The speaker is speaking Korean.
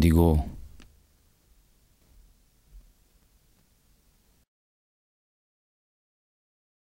견디고